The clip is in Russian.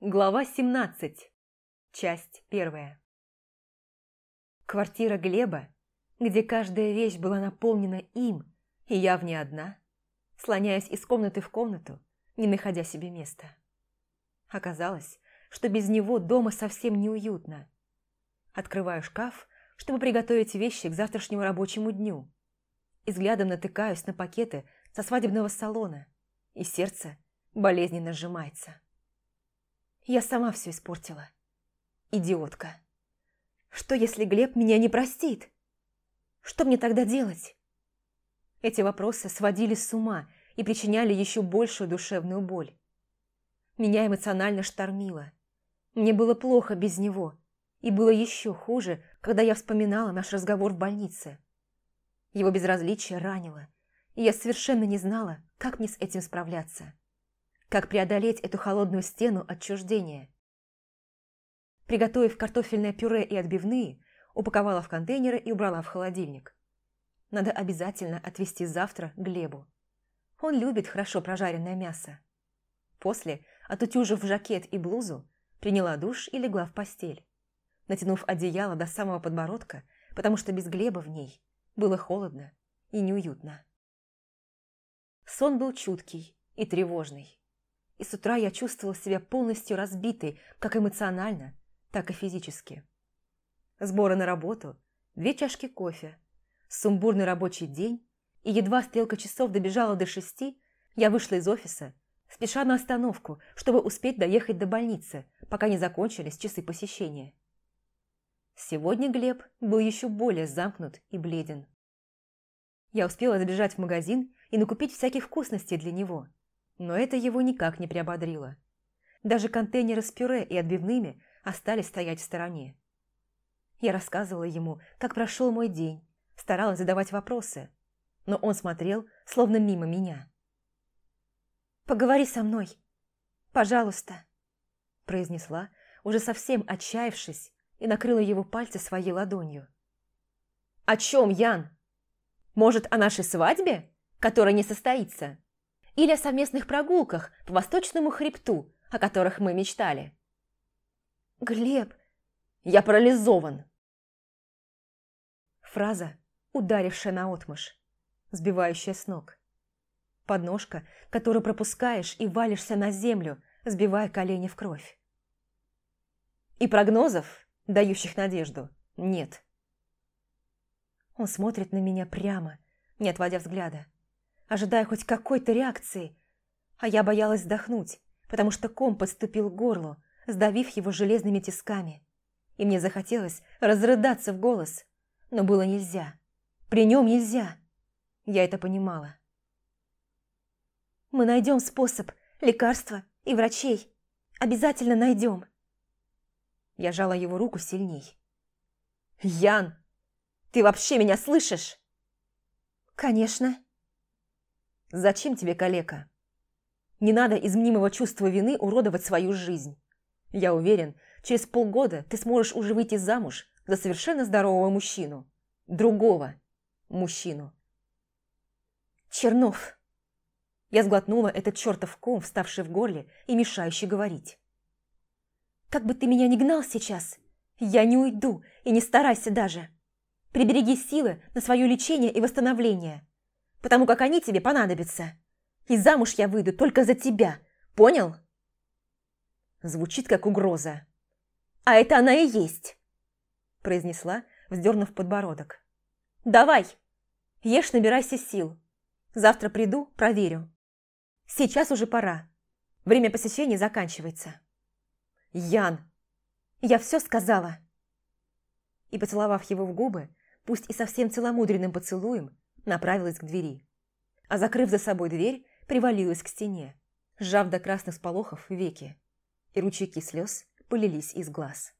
Глава 17. Часть первая. Квартира Глеба, где каждая вещь была наполнена им, и я в ней одна, слоняясь из комнаты в комнату, не находя себе места. Оказалось, что без него дома совсем неуютно. Открываю шкаф, чтобы приготовить вещи к завтрашнему рабочему дню, и взглядом натыкаюсь на пакеты со свадебного салона, и сердце болезненно сжимается. Я сама все испортила. Идиотка. Что, если Глеб меня не простит? Что мне тогда делать? Эти вопросы сводили с ума и причиняли еще большую душевную боль. Меня эмоционально штормило. Мне было плохо без него, и было еще хуже, когда я вспоминала наш разговор в больнице. Его безразличие ранило, и я совершенно не знала, как мне с этим справляться как преодолеть эту холодную стену отчуждения. Приготовив картофельное пюре и отбивные, упаковала в контейнеры и убрала в холодильник. Надо обязательно отвезти завтра Глебу. Он любит хорошо прожаренное мясо. После, отутюжив жакет и блузу, приняла душ и легла в постель, натянув одеяло до самого подбородка, потому что без Глеба в ней было холодно и неуютно. Сон был чуткий и тревожный и с утра я чувствовала себя полностью разбитой, как эмоционально, так и физически. Сборы на работу, две чашки кофе, сумбурный рабочий день, и едва стрелка часов добежала до шести, я вышла из офиса, спеша на остановку, чтобы успеть доехать до больницы, пока не закончились часы посещения. Сегодня Глеб был еще более замкнут и бледен. Я успела забежать в магазин и накупить всяких вкусностей для него – но это его никак не приободрило. Даже контейнеры с пюре и отбивными остались стоять в стороне. Я рассказывала ему, как прошел мой день, старалась задавать вопросы, но он смотрел, словно мимо меня. «Поговори со мной, пожалуйста», произнесла, уже совсем отчаявшись, и накрыла его пальцы своей ладонью. «О чем, Ян? Может, о нашей свадьбе, которая не состоится?» Или о совместных прогулках по восточному хребту, о которых мы мечтали. «Глеб, я парализован!» Фраза, ударившая наотмашь, сбивающая с ног. Подножка, которую пропускаешь и валишься на землю, сбивая колени в кровь. И прогнозов, дающих надежду, нет. Он смотрит на меня прямо, не отводя взгляда ожидая хоть какой-то реакции. А я боялась вздохнуть, потому что ком подступил к горлу, сдавив его железными тисками. И мне захотелось разрыдаться в голос, но было нельзя. При нем нельзя. Я это понимала. «Мы найдем способ, лекарства и врачей. Обязательно найдем». Я жала его руку сильней. «Ян, ты вообще меня слышишь?» «Конечно». Зачем тебе калека? Не надо из мнимого чувства вины уродовать свою жизнь. Я уверен, через полгода ты сможешь уже выйти замуж за совершенно здорового мужчину. Другого мужчину. Чернов. Я сглотнула этот чертов ком, вставший в горле и мешающий говорить. Как бы ты меня ни гнал сейчас, я не уйду и не старайся даже. Прибереги силы на свое лечение и восстановление потому как они тебе понадобятся. И замуж я выйду только за тебя, понял?» Звучит как угроза. «А это она и есть!» произнесла, вздернув подбородок. «Давай, ешь, набирайся сил. Завтра приду, проверю. Сейчас уже пора. Время посещения заканчивается». «Ян, я все сказала!» И, поцеловав его в губы, пусть и совсем целомудренным поцелуем, направилась к двери. А закрыв за собой дверь, привалилась к стене, сжав до красных сполохов веки, и ручейки слез полились из глаз.